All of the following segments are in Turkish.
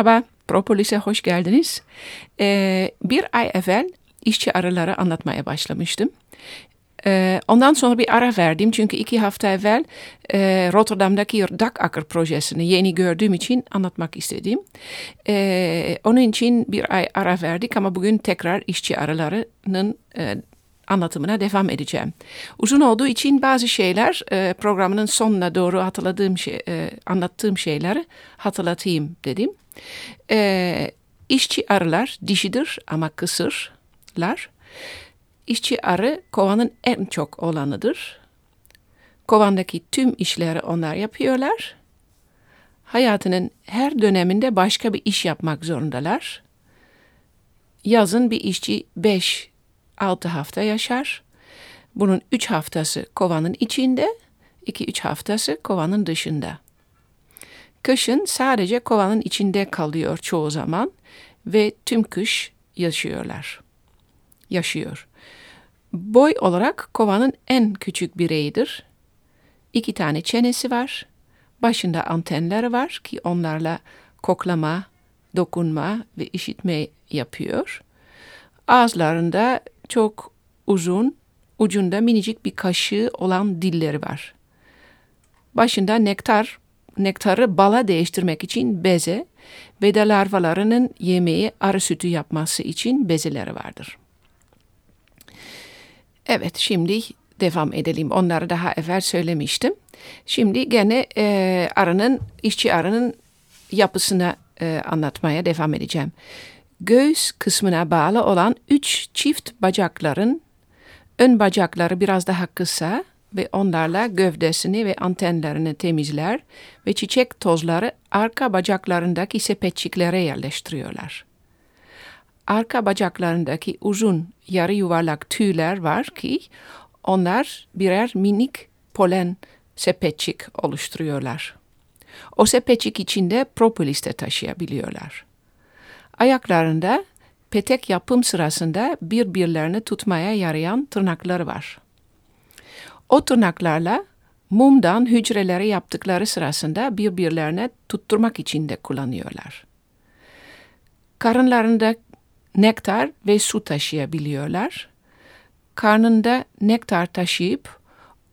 Merhaba, Propolis'e hoş geldiniz. Ee, bir ay evvel işçi arıları anlatmaya başlamıştım. Ee, ondan sonra bir ara verdim çünkü iki hafta evvel e, Rotterdam'daki Dakakker projesini yeni gördüğüm için anlatmak istedim. Ee, onun için bir ay ara verdik ama bugün tekrar işçi arılarının e, anlatımına devam edeceğim. Uzun olduğu için bazı şeyler e, programının sonuna doğru hatırladığım şey, e, anlattığım şeyleri hatırlatayım dedim. E, işçi arılar dişidir ama kısırlar. İşçi arı kovanın en çok olanıdır. Kovandaki tüm işleri onlar yapıyorlar. Hayatının her döneminde başka bir iş yapmak zorundalar. Yazın bir işçi 5 6 hafta yaşar. Bunun 3 haftası kovanın içinde, 2-3 haftası kovanın dışında. Kışın sadece kovanın içinde kalıyor çoğu zaman ve tüm kış yaşıyorlar. Yaşıyor. Boy olarak kovanın en küçük bireyidir. İki tane çenesi var. Başında antenleri var ki onlarla koklama, dokunma ve işitme yapıyor. Ağızlarında çok uzun, ucunda minicik bir kaşığı olan dilleri var. Başında nektar, nektarı bala değiştirmek için beze ve de larvalarının yemeği arı sütü yapması için bezeleri vardır. Evet, şimdi devam edelim. Onları daha evvel söylemiştim. Şimdi gene e, arının, işçi arının yapısını e, anlatmaya devam edeceğim göğüs kısmına bağlı olan üç çift bacakların ön bacakları biraz daha kısa ve onlarla gövdesini ve antenlerini temizler ve çiçek tozları arka bacaklarındaki sepetçiklere yerleştiriyorlar. Arka bacaklarındaki uzun yarı yuvarlak tüyler var ki onlar birer minik polen sepetçik oluşturuyorlar. O sepetçik içinde propolis de taşıyabiliyorlar. Ayaklarında petek yapım sırasında birbirlerini tutmaya yarayan tırnakları var. O tırnaklarla mumdan hücreleri yaptıkları sırasında birbirlerine tutturmak için de kullanıyorlar. Karınlarında nektar ve su taşıyabiliyorlar. Karnında nektar taşıyıp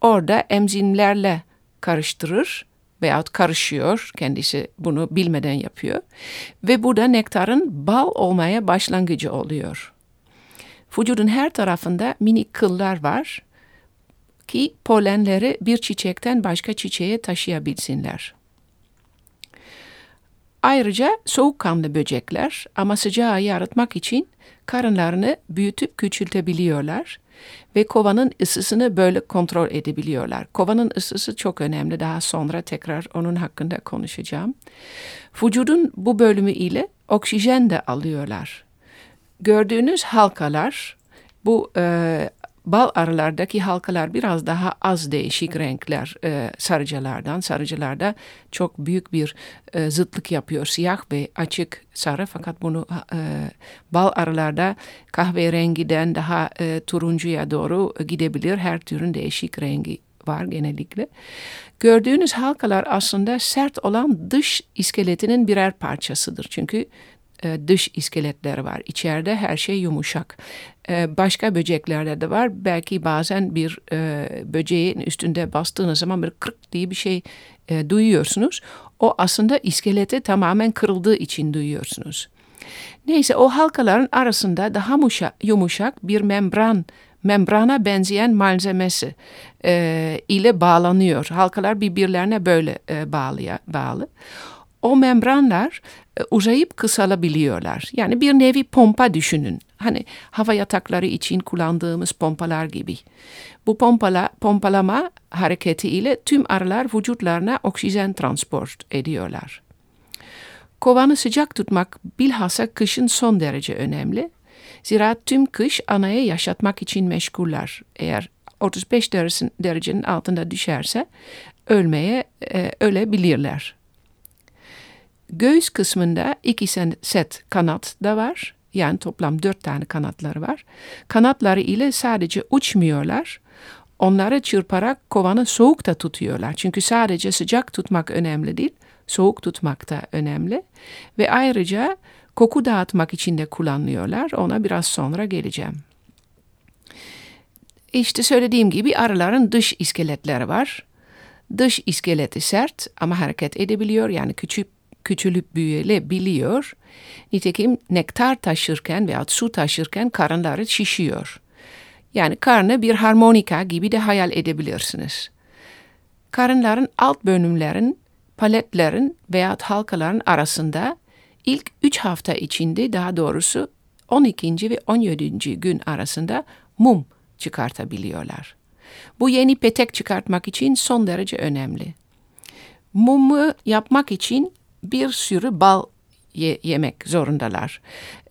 orada emzimlerle karıştırır veyahut karışıyor. Kendisi bunu bilmeden yapıyor. Ve bu da nektarın bal olmaya başlangıcı oluyor. Vücudun her tarafında minik kıllar var ki polenleri bir çiçekten başka çiçeğe taşıyabilsinler. Ayrıca soğukkanlı böcekler ama sıcağı yaratmak için karınlarını büyütüp küçültebiliyorlar ve kovanın ısısını böyle kontrol edebiliyorlar. Kovanın ısısı çok önemli. Daha sonra tekrar onun hakkında konuşacağım. Vücudun bu bölümü ile oksijen de alıyorlar. Gördüğünüz halkalar bu e, bal arılardaki halkalar biraz daha az değişik renkler e, sarıcılardan. Sarıcılarda çok büyük bir e, zıtlık yapıyor. Siyah ve açık sarı fakat bunu e, bal arılarda kahverengiden daha e, turuncuya doğru gidebilir. Her türün değişik rengi var genellikle. Gördüğünüz halkalar aslında sert olan dış iskeletinin birer parçasıdır. Çünkü e, dış iskeletleri var. İçeride her şey yumuşak. E, başka böceklerde de var. Belki bazen bir e, böceğin üstünde bastığınız zaman bir kırık diye bir şey duyuyorsunuz. O aslında iskeleti tamamen kırıldığı için duyuyorsunuz. Neyse o halkaların arasında daha yumuşak bir membran membrana benzeyen malzemesi e, ile bağlanıyor. Halkalar birbirlerine böyle e, bağlıya, bağlı o membranlar e, uzayıp kısalabiliyorlar. Yani bir nevi pompa düşünün. Hani hava yatakları için kullandığımız pompalar gibi. Bu pompala, pompalama hareketi ile tüm arılar vücutlarına oksijen transport ediyorlar. Kovanı sıcak tutmak bilhassa kışın son derece önemli. Zira tüm kış anayı yaşatmak için meşguller. Eğer 35 derecenin altında düşerse ölmeye e, ölebilirler. Göğüs kısmında iki set kanat da var. Yani toplam dört tane kanatları var. Kanatları ile sadece uçmuyorlar. Onları çırparak kovanı soğukta tutuyorlar. Çünkü sadece sıcak tutmak önemli değil. soğuk tutmak da önemli. Ve ayrıca koku dağıtmak için de kullanılıyorlar. Ona biraz sonra geleceğim. İşte söylediğim gibi arıların dış iskeletleri var. Dış iskeleti sert ama hareket edebiliyor yani küçük küçülüp büyüyebiliyor. Nitekim nektar taşırken veya su taşırken karınları şişiyor. Yani karnı bir harmonika gibi de hayal edebilirsiniz. Karınların alt bölümlerin, paletlerin veya halkaların arasında ilk 3 hafta içinde daha doğrusu 12. ve 17. gün arasında mum çıkartabiliyorlar. Bu yeni petek çıkartmak için son derece önemli. Mumu yapmak için bir sürü bal ye yemek zorundalar.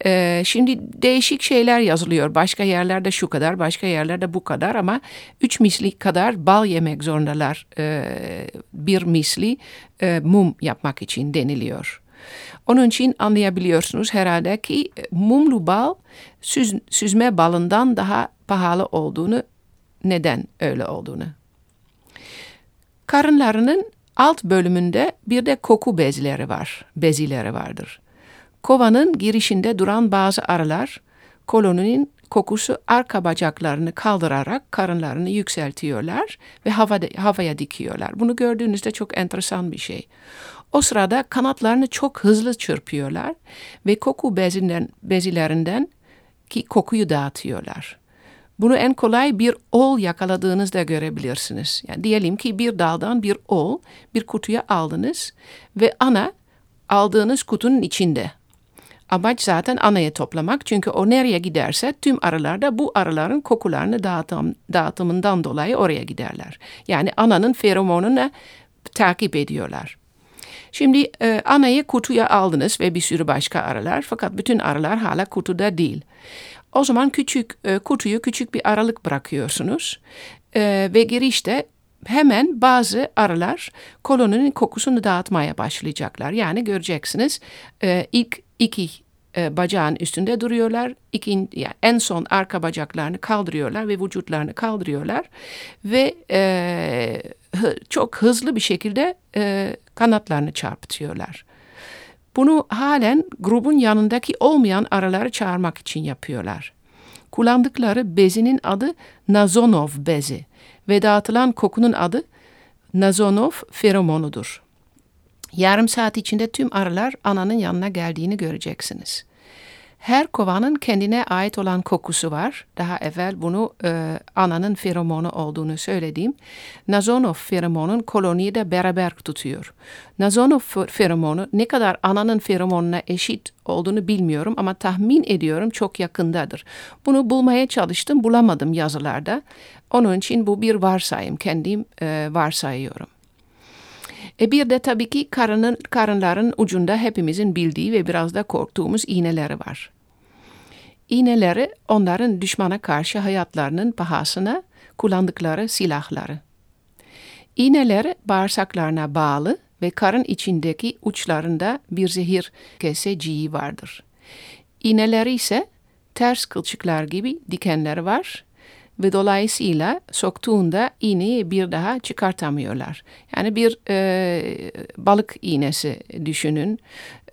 Ee, şimdi değişik şeyler yazılıyor. Başka yerlerde şu kadar, başka yerlerde bu kadar ama üç misli kadar bal yemek zorundalar. Ee, bir misli e, mum yapmak için deniliyor. Onun için anlayabiliyorsunuz herhalde ki mumlu bal süz, süzme balından daha pahalı olduğunu, neden öyle olduğunu. Karınlarının alt bölümünde bir de koku bezleri var, bezileri vardır. Kovanın girişinde duran bazı arılar koloninin kokusu arka bacaklarını kaldırarak karınlarını yükseltiyorlar ve havada, havaya dikiyorlar. Bunu gördüğünüzde çok enteresan bir şey. O sırada kanatlarını çok hızlı çırpıyorlar ve koku bezinden, bezilerinden ki kokuyu dağıtıyorlar. Bunu en kolay bir ol yakaladığınızda görebilirsiniz. Yani diyelim ki bir daldan bir ol bir kutuya aldınız ve ana aldığınız kutunun içinde. Amaç zaten anayı toplamak çünkü o nereye giderse tüm arılar da bu arıların kokularını dağıtım, dağıtımından dolayı oraya giderler. Yani ananın feromonunu takip ediyorlar. Şimdi e, anayı kutuya aldınız ve bir sürü başka arılar fakat bütün arılar hala kutuda değil. O zaman küçük e, kutuyu küçük bir aralık bırakıyorsunuz e, ve girişte hemen bazı arılar koloninin kokusunu dağıtmaya başlayacaklar. Yani göreceksiniz e, ilk iki e, bacağın üstünde duruyorlar. İkin, yani en son arka bacaklarını kaldırıyorlar ve vücutlarını kaldırıyorlar ve e, çok hızlı bir şekilde e, kanatlarını çarpıtıyorlar. Bunu halen grubun yanındaki olmayan araları çağırmak için yapıyorlar. Kullandıkları bezinin adı Nazonov bezi ve dağıtılan kokunun adı Nazonov feromonudur. Yarım saat içinde tüm arılar ananın yanına geldiğini göreceksiniz. Her kovanın kendine ait olan kokusu var. Daha evvel bunu e, ananın feromonu olduğunu söylediğim. Nazonov feromonun koloniyi de beraber tutuyor. Nazonov feromonu ne kadar ananın feromonuna eşit olduğunu bilmiyorum ama tahmin ediyorum çok yakındadır. Bunu bulmaya çalıştım bulamadım yazılarda. Onun için bu bir varsayım kendim e, varsayıyorum. E bir de tabii ki karının, karınların ucunda hepimizin bildiği ve biraz da korktuğumuz iğneleri var. İğneleri onların düşmana karşı hayatlarının pahasına kullandıkları silahları. İğneleri bağırsaklarına bağlı ve karın içindeki uçlarında bir zehir keseciği vardır. İğneleri ise ters kılçıklar gibi dikenleri var ve dolayısıyla soktuğunda iğneyi bir daha çıkartamıyorlar. Yani bir e, balık iğnesi düşünün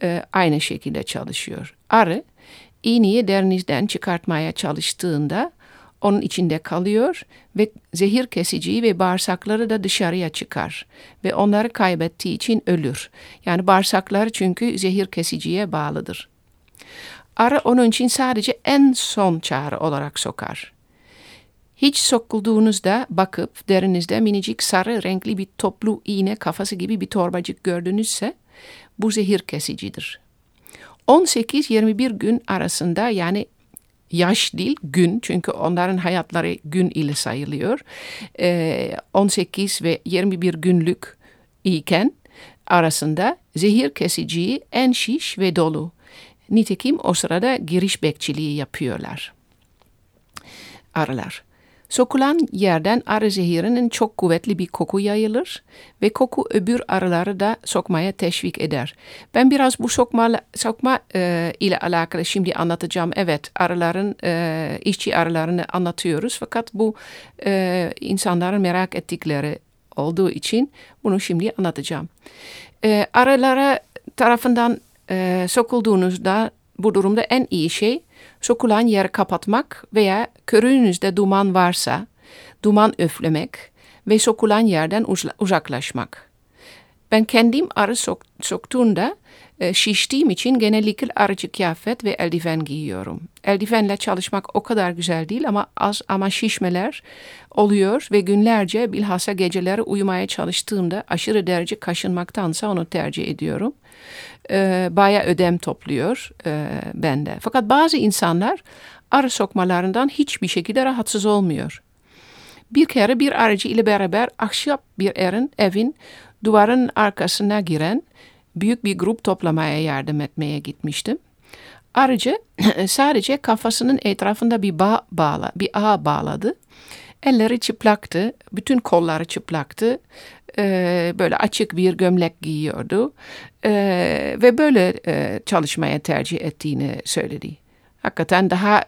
e, aynı şekilde çalışıyor. Arı iğneyi derinizden çıkartmaya çalıştığında onun içinde kalıyor ve zehir kesiciyi ve bağırsakları da dışarıya çıkar ve onları kaybettiği için ölür. Yani bağırsaklar çünkü zehir kesiciye bağlıdır. Arı onun için sadece en son çare olarak sokar. Hiç sokulduğunuzda bakıp derinizde minicik sarı renkli bir toplu iğne kafası gibi bir torbacık gördünüzse bu zehir kesicidir. 18-21 gün arasında yani yaş değil gün çünkü onların hayatları gün ile sayılıyor. Ee, 18 ve 21 günlük iken arasında zehir kesiciyi en şiş ve dolu. Nitekim o sırada giriş bekçiliği yapıyorlar. Arılar. Sokulan yerden arı zehirinin çok kuvvetli bir koku yayılır ve koku öbür arıları da sokmaya teşvik eder. Ben biraz bu sokma, sokma e, ile alakalı şimdi anlatacağım. Evet arıların, e, işçi arılarını anlatıyoruz fakat bu e, insanların merak ettikleri olduğu için bunu şimdi anlatacağım. E, arılara tarafından e, sokulduğunuzda bu durumda en iyi şey sokulan yeri kapatmak veya körüğünüzde duman varsa duman üflemek ve sokulan yerden uzaklaşmak. Ben kendim arı sok soktuğunda e, şiştiğim için genellikle arıcı kıyafet ve eldiven giyiyorum. Eldivenle çalışmak o kadar güzel değil ama az ama şişmeler oluyor ve günlerce bilhassa geceleri uyumaya çalıştığımda aşırı derece kaşınmaktansa onu tercih ediyorum. E, Baya ödem topluyor e, bende. Fakat bazı insanlar arı sokmalarından hiçbir şekilde rahatsız olmuyor. Bir kere bir aracı ile beraber ahşap bir erin, evin duvarın arkasına giren büyük bir grup toplamaya yardım etmeye gitmiştim. Aracı sadece kafasının etrafında bir bağ bağla, bir ağ bağladı. Elleri çıplaktı, bütün kolları çıplaktı. Ee, böyle açık bir gömlek giyiyordu ee, ve böyle e, çalışmaya tercih ettiğini söyledi. Hakikaten daha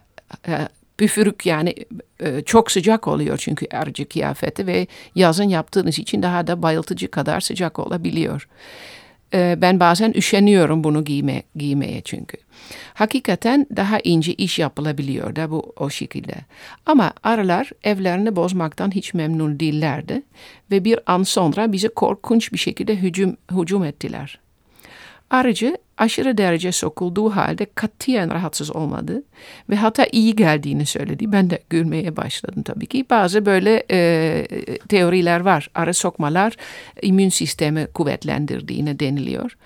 e, püfürük yani e, çok sıcak oluyor çünkü arıcı kıyafeti ve yazın yaptığınız için daha da bayıltıcı kadar sıcak olabiliyor. E, ben bazen üşeniyorum bunu giyme, giymeye çünkü. Hakikaten daha ince iş yapılabiliyor da bu o şekilde. Ama arılar evlerini bozmaktan hiç memnun değillerdi ve bir an sonra bize korkunç bir şekilde hücum, hücum ettiler. Arıcı aşırı derece sokulduğu halde katiyen rahatsız olmadı ve hatta iyi geldiğini söyledi. Ben de gülmeye başladım tabii ki. Bazı böyle e, teoriler var. Arı sokmalar immün sistemi kuvvetlendirdiğine deniliyor.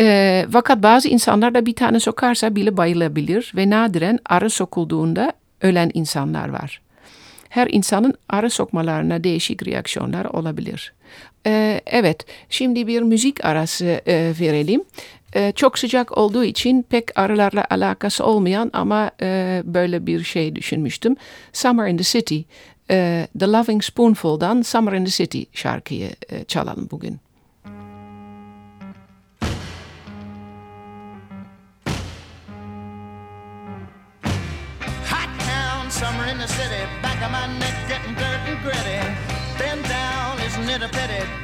E, fakat bazı insanlar da bir tane sokarsa bile bayılabilir ve nadiren arı sokulduğunda ölen insanlar var. Her insanın arı sokmalarına değişik reaksiyonlar olabilir. Ee, evet, şimdi bir müzik arası e, verelim. Ee, çok sıcak olduğu için pek arılarla alakası olmayan ama e, böyle bir şey düşünmüştüm. Summer in the City, e, The Loving Spoonful'dan Summer in the City şarkıyı e, çalalım bugün. Summer in the city, back of my neck getting dirt and gritty. Bend down, isn't it a pity?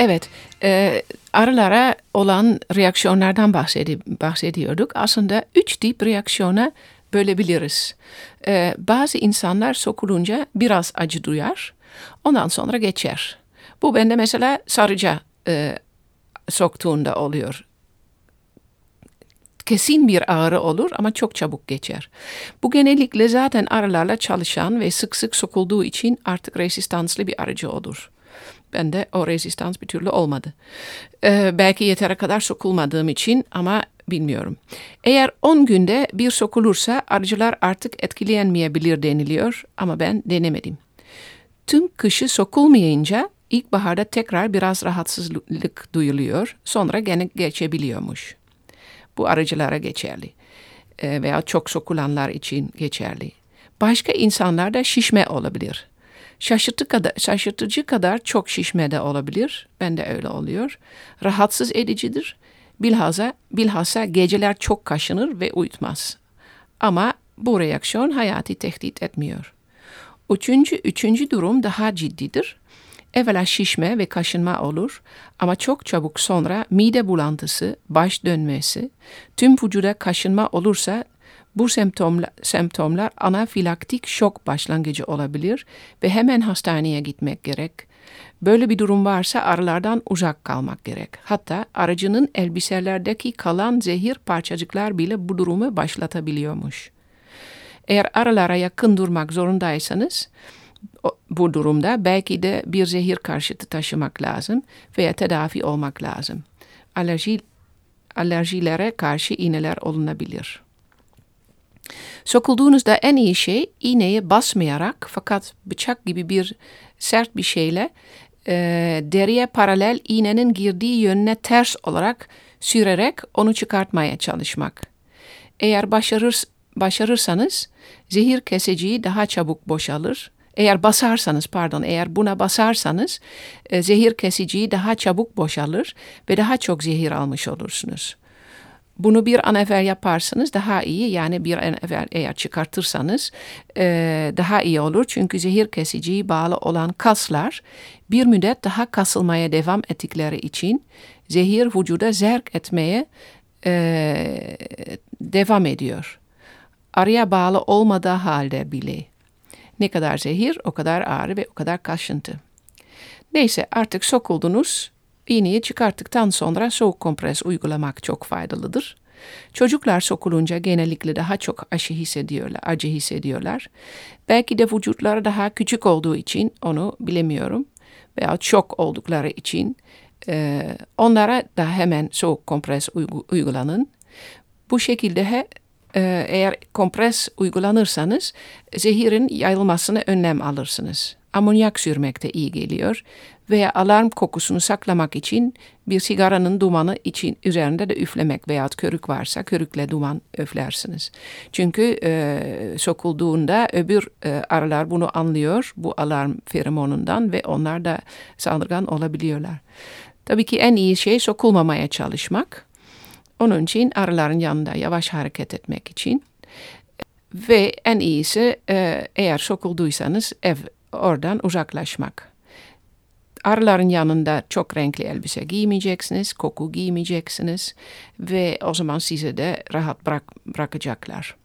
Evet, e, arılara olan reaksiyonlardan bahsedi bahsediyorduk. Aslında üç tip reaksiyona bölebiliriz. Ee, bazı insanlar sokulunca biraz acı duyar, ondan sonra geçer. Bu bende mesela sarıca e, soktuğunda oluyor. Kesin bir ağrı olur ama çok çabuk geçer. Bu genellikle zaten arılarla çalışan ve sık sık sokulduğu için artık rezistanslı bir arıcı olur. Ben de o rezistans bir türlü olmadı. Ee, belki yetere kadar sokulmadığım için ama bilmiyorum. Eğer 10 günde bir sokulursa arıcılar artık etkilenmeyebilir deniliyor ama ben denemedim. Tüm kışı sokulmayınca ilkbaharda tekrar biraz rahatsızlık duyuluyor, sonra gene geçebiliyormuş. Bu arıcılara geçerli e, veya çok sokulanlar için geçerli. Başka insanlarda şişme olabilir. Şaşırtı kadar, şaşırtıcı kadar çok şişme de olabilir. Ben de öyle oluyor. Rahatsız edicidir. Bilhassa, bilhassa geceler çok kaşınır ve uyutmaz. Ama bu reaksiyon hayatı tehdit etmiyor. Üçüncü, üçüncü durum daha ciddidir. Evvela şişme ve kaşınma olur ama çok çabuk sonra mide bulantısı, baş dönmesi, tüm vücuda kaşınma olursa bu semptomlar, semptomlar anafilaktik şok başlangıcı olabilir ve hemen hastaneye gitmek gerek. Böyle bir durum varsa arılardan uzak kalmak gerek. Hatta aracının elbiselerdeki kalan zehir parçacıklar bile bu durumu başlatabiliyormuş. Eğer arılara yakın durmak zorundaysanız bu durumda belki de bir zehir karşıtı taşımak lazım veya tedavi olmak lazım. Alerji, alerjilere karşı iğneler olunabilir. Sokulduğunuzda en iyi şey iğneyi basmayarak fakat bıçak gibi bir sert bir şeyle e, deriye paralel iğnenin girdiği yönüne ters olarak sürerek onu çıkartmaya çalışmak. Eğer başarır, başarırsanız zehir kesiciyi daha çabuk boşalır. Eğer basarsanız pardon eğer buna basarsanız e, zehir kesiciyi daha çabuk boşalır ve daha çok zehir almış olursunuz. Bunu bir an evvel yaparsanız daha iyi yani bir an evvel eğer çıkartırsanız e, daha iyi olur. Çünkü zehir kesiciye bağlı olan kaslar bir müddet daha kasılmaya devam ettikleri için zehir vücuda zerk etmeye e, devam ediyor. Araya bağlı olmadığı halde bile. Ne kadar zehir o kadar ağrı ve o kadar kaşıntı. Neyse artık sokuldunuz İğneyi çıkarttıktan sonra soğuk kompres uygulamak çok faydalıdır. Çocuklar sokulunca genellikle daha çok acı hissediyorlar, acı hissediyorlar. Belki de vücutları daha küçük olduğu için onu bilemiyorum veya çok oldukları için e, onlara da hemen soğuk kompres uygulanın. Bu şekilde he, e, eğer kompres uygulanırsanız zehirin yayılmasını önlem alırsınız. Amonyak sürmek de iyi geliyor veya alarm kokusunu saklamak için bir sigaranın dumanı için üzerinde de üflemek veya körük varsa körükle duman üflersiniz. Çünkü e, sokulduğunda öbür e, arılar bunu anlıyor bu alarm feromonundan ve onlar da saldırgan olabiliyorlar. Tabii ki en iyi şey sokulmamaya çalışmak. Onun için arıların yanında yavaş hareket etmek için. Ve en iyisi e, eğer sokulduysanız ev oradan uzaklaşmak. Arıların yanında çok renkli elbise giymeyeceksiniz, koku giymeyeceksiniz ve o zaman sizi de rahat bırak, bırakacaklar.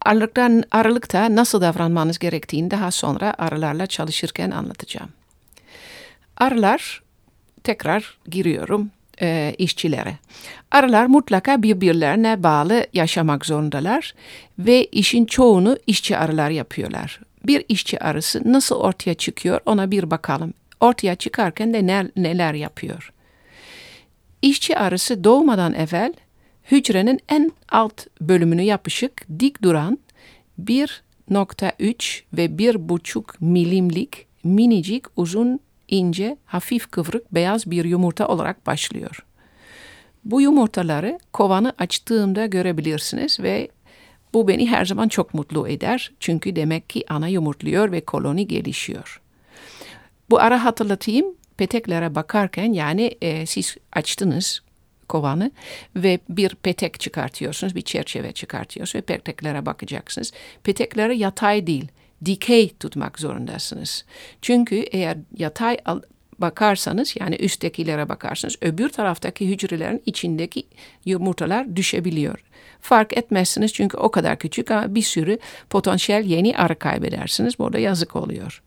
Aralıktan, aralıkta nasıl davranmanız gerektiğini daha sonra arılarla çalışırken anlatacağım. Arılar, tekrar giriyorum e, işçilere. Arılar mutlaka birbirlerine bağlı yaşamak zorundalar ve işin çoğunu işçi arılar yapıyorlar bir işçi arısı nasıl ortaya çıkıyor ona bir bakalım. Ortaya çıkarken de neler, neler yapıyor. İşçi arısı doğmadan evvel hücrenin en alt bölümünü yapışık dik duran 1.3 ve 1.5 milimlik minicik uzun ince hafif kıvrık beyaz bir yumurta olarak başlıyor. Bu yumurtaları kovanı açtığımda görebilirsiniz ve bu beni her zaman çok mutlu eder. Çünkü demek ki ana yumurtluyor ve koloni gelişiyor. Bu ara hatırlatayım. Peteklere bakarken yani e, siz açtınız kovanı ve bir petek çıkartıyorsunuz, bir çerçeve çıkartıyorsunuz ve peteklere bakacaksınız. Petekleri yatay değil, dikey tutmak zorundasınız. Çünkü eğer yatay bakarsanız yani üsttekilere bakarsanız öbür taraftaki hücrelerin içindeki yumurtalar düşebiliyor. Fark etmezsiniz çünkü o kadar küçük ama bir sürü potansiyel yeni arı kaybedersiniz. Burada yazık oluyor.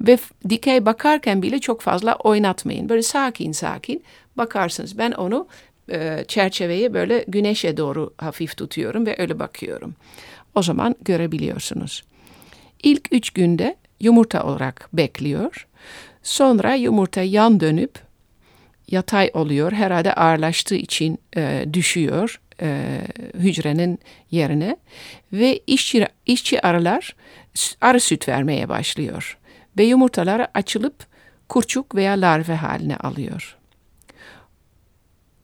Ve dikey bakarken bile çok fazla oynatmayın. Böyle sakin sakin bakarsınız. Ben onu e, çerçeveyi böyle güneşe doğru hafif tutuyorum ve öyle bakıyorum. O zaman görebiliyorsunuz. İlk üç günde yumurta olarak bekliyor. Sonra yumurta yan dönüp yatay oluyor. Herhalde ağırlaştığı için e, düşüyor e, hücrenin yerine ve işçi, işçi arılar arı süt vermeye başlıyor ve yumurtaları açılıp kurçuk veya larve haline alıyor.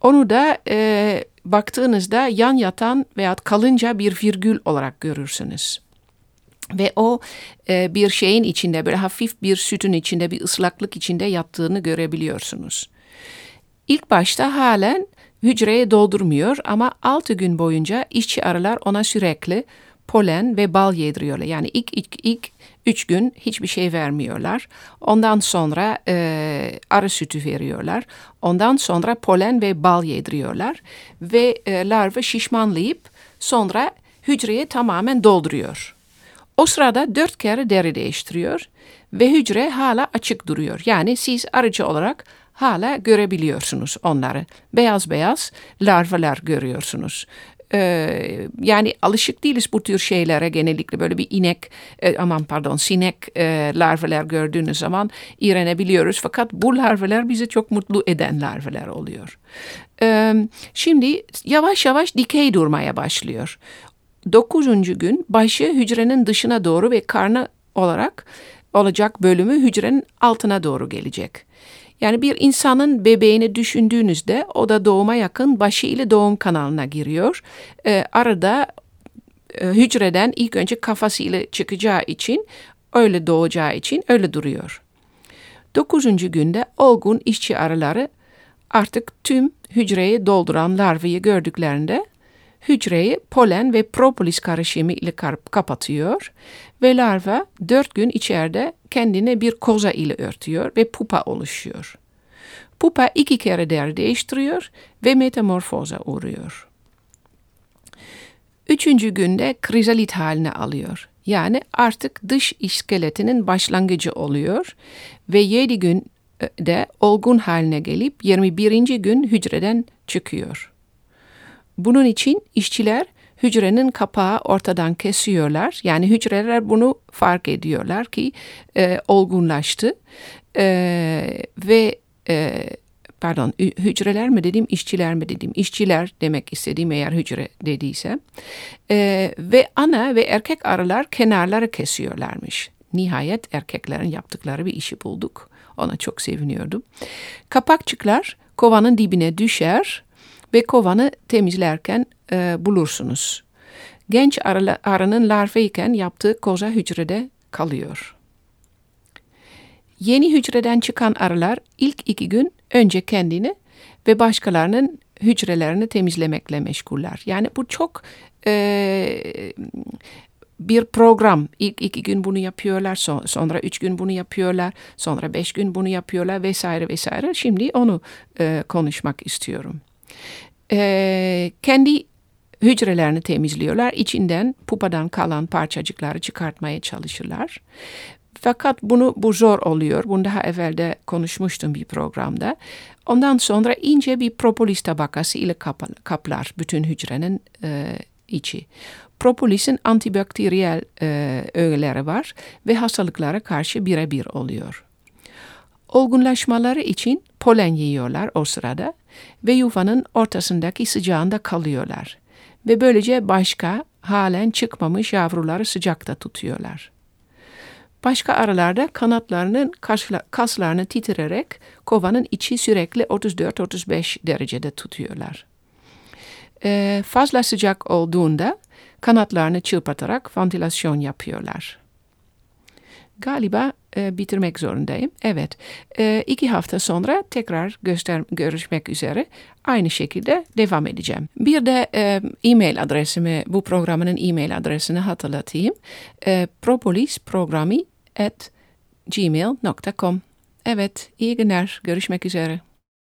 Onu da e, baktığınızda yan yatan veya kalınca bir virgül olarak görürsünüz. Ve o e, bir şeyin içinde böyle hafif bir sütün içinde bir ıslaklık içinde yattığını görebiliyorsunuz. İlk başta halen hücreye doldurmuyor ama 6 gün boyunca işçi arılar ona sürekli polen ve bal yediriyorlar. Yani ilk, ilk, ilk üç gün hiçbir şey vermiyorlar. Ondan sonra e, arı sütü veriyorlar. Ondan sonra polen ve bal yediriyorlar. Ve e, larva şişmanlayıp sonra hücreyi tamamen dolduruyor. O sırada dört kere deri değiştiriyor ve hücre hala açık duruyor. Yani siz arıcı olarak hala görebiliyorsunuz onları. Beyaz beyaz larvalar görüyorsunuz. Ee, yani alışık değiliz bu tür şeylere genellikle böyle bir inek e, aman pardon sinek e, larvalar gördüğünüz zaman iğrenebiliyoruz fakat bu larvalar bizi çok mutlu eden larvalar oluyor. Ee, şimdi yavaş yavaş dikey durmaya başlıyor. Dokuzuncu gün başı hücrenin dışına doğru ve karnı olarak olacak bölümü hücrenin altına doğru gelecek. Yani bir insanın bebeğini düşündüğünüzde o da doğuma yakın başı ile doğum kanalına giriyor. Ee, arada e, hücreden ilk önce kafası ile çıkacağı için öyle doğacağı için öyle duruyor. Dokuzuncu günde olgun işçi arıları artık tüm hücreyi dolduran larvayı gördüklerinde hücreyi polen ve propolis karışımı ile kapatıyor ve larva dört gün içeride kendine bir koza ile örtüyor ve pupa oluşuyor. Pupa iki kere der değiştiriyor ve metamorfoza uğruyor. Üçüncü günde krizalit haline alıyor. Yani artık dış iskeletinin başlangıcı oluyor ve yedi günde olgun haline gelip 21. gün hücreden çıkıyor. Bunun için işçiler hücrenin kapağı ortadan kesiyorlar. Yani hücreler bunu fark ediyorlar ki e, olgunlaştı e, ve e, pardon hücreler mi dedim işçiler mi dedim işçiler demek istediğim eğer hücre dediysem e, ve ana ve erkek arılar kenarları kesiyorlarmış. Nihayet erkeklerin yaptıkları bir işi bulduk. Ona çok seviniyordum. Kapakçıklar kovanın dibine düşer ve kovanı temizlerken e, bulursunuz. Genç arı, arının larveyken yaptığı koza hücrede kalıyor. Yeni hücreden çıkan arılar ilk iki gün önce kendini ve başkalarının hücrelerini temizlemekle meşguller. Yani bu çok e, bir program. İlk iki gün bunu yapıyorlar, sonra üç gün bunu yapıyorlar, sonra beş gün bunu yapıyorlar vesaire vesaire. Şimdi onu e, konuşmak istiyorum. E, kendi hücrelerini temizliyorlar. İçinden pupadan kalan parçacıkları çıkartmaya çalışırlar. Fakat bunu bu zor oluyor. Bunu daha evvel de konuşmuştum bir programda. Ondan sonra ince bir propolis tabakası ile kaplar bütün hücrenin e, içi. Propolisin antibakteriyel e, öğeleri var ve hastalıklara karşı birebir oluyor. Olgunlaşmaları için polen yiyorlar o sırada ve yuvanın ortasındaki sıcağında kalıyorlar ve böylece başka halen çıkmamış yavruları sıcakta tutuyorlar. Başka arılarda kanatlarının kaslarını titrerek kovanın içi sürekli 34-35 derecede tutuyorlar. Ee, fazla sıcak olduğunda kanatlarını çırpatarak ventilasyon yapıyorlar. Galiba e, bitirmek zorundayım. Evet, e, iki hafta sonra tekrar göster görüşmek üzere aynı şekilde devam edeceğim. Bir de e, e-mail adresimi, bu programın e-mail adresini hatırlatayım. E, propolisprogrami at gmail.com Evet, iyi günler. Görüşmek üzere.